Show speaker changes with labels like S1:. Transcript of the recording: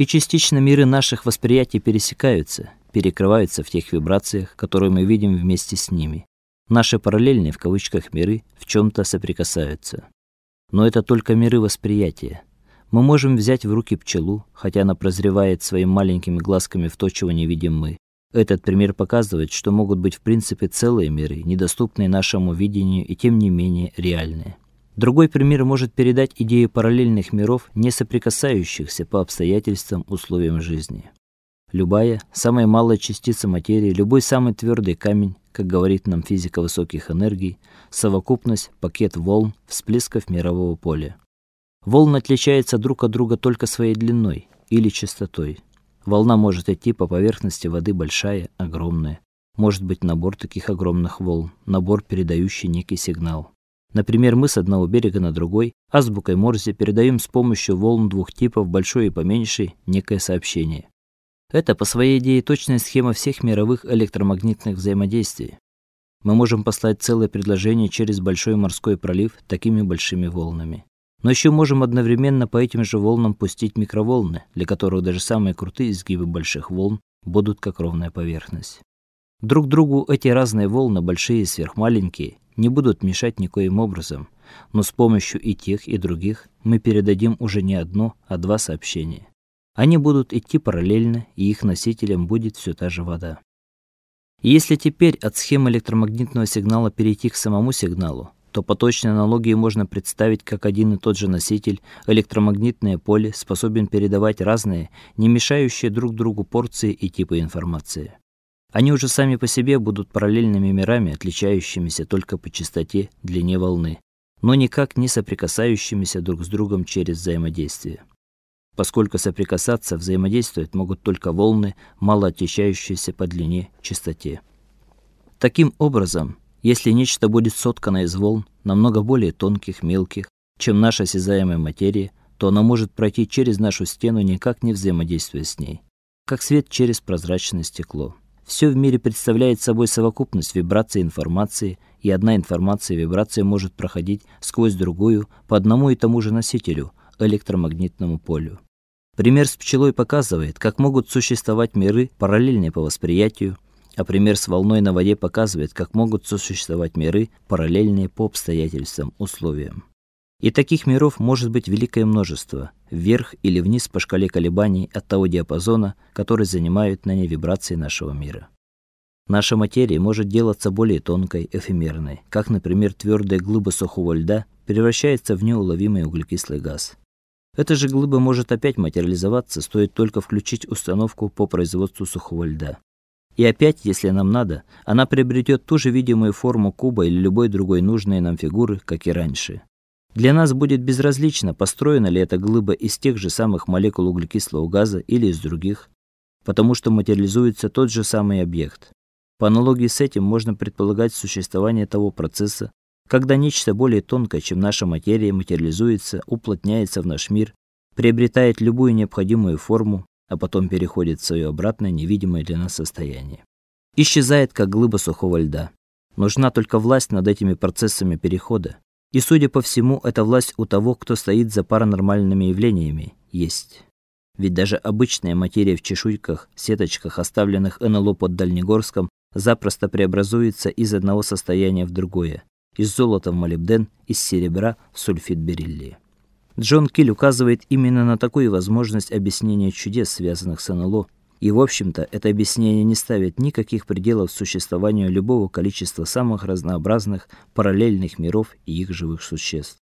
S1: И частично миры наших восприятий пересекаются, перекрываются в тех вибрациях, которые мы видим вместе с ними. Наши параллельные в кавычках миры в чем то соприкасаются. Но это только миры восприятия. Мы можем взять в руки пчелу, хотя она прозревает своими маленькими глазками в то, чего не видим мы. Этот пример показывает, что могут быть в принципе целые миры, недоступные нашему видению и тем не менее реальные. Другой пример может передать идею параллельных миров, не соприкасающихся по обстоятельствам, условиям жизни. Любая, самая малая частица материи, любой самый твердый камень, как говорит нам физика высоких энергий, совокупность, пакет волн, всплесков мирового поля. Волны отличаются друг от друга только своей длиной или частотой. Волна может идти по поверхности воды большая, огромная. Может быть набор таких огромных волн, набор, передающий некий сигнал. Например, мы с одного берега на другой азбукой Морзе передаем с помощью волн двух типов, большой и поменьший, некое сообщение. Это по своей идее точная схема всех мировых электромагнитных взаимодействий. Мы можем послать целое предложение через большой морской пролив такими большими волнами. Но еще можем одновременно по этим же волнам пустить микроволны, для которых даже самые крутые изгибы больших волн будут как ровная поверхность. Друг другу эти разные волны, большие и сверхмаленькие, не будут мешать никоим образом, но с помощью и тех, и других мы передадим уже не одно, а два сообщения. Они будут идти параллельно, и их носителем будет все та же вода. Если теперь от схемы электромагнитного сигнала перейти к самому сигналу, то по точной аналогии можно представить, как один и тот же носитель, электромагнитное поле, способен передавать разные, не мешающие друг другу порции и типы информации. Они уже сами по себе будут параллельными мирами, отличающимися только по частоте, длине волны, но никак не соприкасающимися друг с другом через взаимодействие. Поскольку соприкасаться, взаимодействовать могут только волны, мало отличающиеся по длине, частоте. Таким образом, если нечто будет соткано из волн, намного более тонких, мелких, чем наша осязаемая материя, то оно может пройти через нашу стену, никак не взаимодействуя с ней, как свет через прозрачное стекло. Все в мире представляет собой совокупность вибраций информации, и одна информация вибрация может проходить сквозь другую по одному и тому же носителю электромагнитному полю. Пример с пчелой показывает, как могут существовать миры параллельные по восприятию, а пример с волной на воде показывает, как могут существовать миры параллельные по обстоятельствам, условиям. И таких миров может быть великое множество, вверх или вниз по шкале колебаний от того диапазона, который занимают на ней вибрации нашего мира. Наша материя может делаться более тонкой, эфемерной, как, например, твердая глыба сухого льда превращается в неуловимый углекислый газ. Эта же глыба может опять материализоваться, стоит только включить установку по производству сухого льда. И опять, если нам надо, она приобретет ту же видимую форму куба или любой другой нужной нам фигуры, как и раньше. Для нас будет безразлично, построена ли эта глыба из тех же самых молекул углекислого газа или из других, потому что материализуется тот же самый объект. По аналогии с этим можно предполагать существование того процесса, когда нечто более тонкое, чем наша материя, материализуется, уплотняется в наш мир, приобретает любую необходимую форму, а потом переходит в свое обратное невидимое для нас состояние. Исчезает как глыба сухого льда. Нужна только власть над этими процессами перехода, и, судя по всему, эта власть у того, кто стоит за паранормальными явлениями, есть. Ведь даже обычная материя в чешуйках, сеточках, оставленных НЛО под Дальнегорском, запросто преобразуется из одного состояния в другое. Из золота в молибден, из серебра в сульфид бериллия. Джон Киль указывает именно на такую возможность объяснения чудес, связанных с НЛО, и, в общем-то, это объяснение не ставит никаких пределов существованию любого количества самых разнообразных параллельных миров и их живых существ.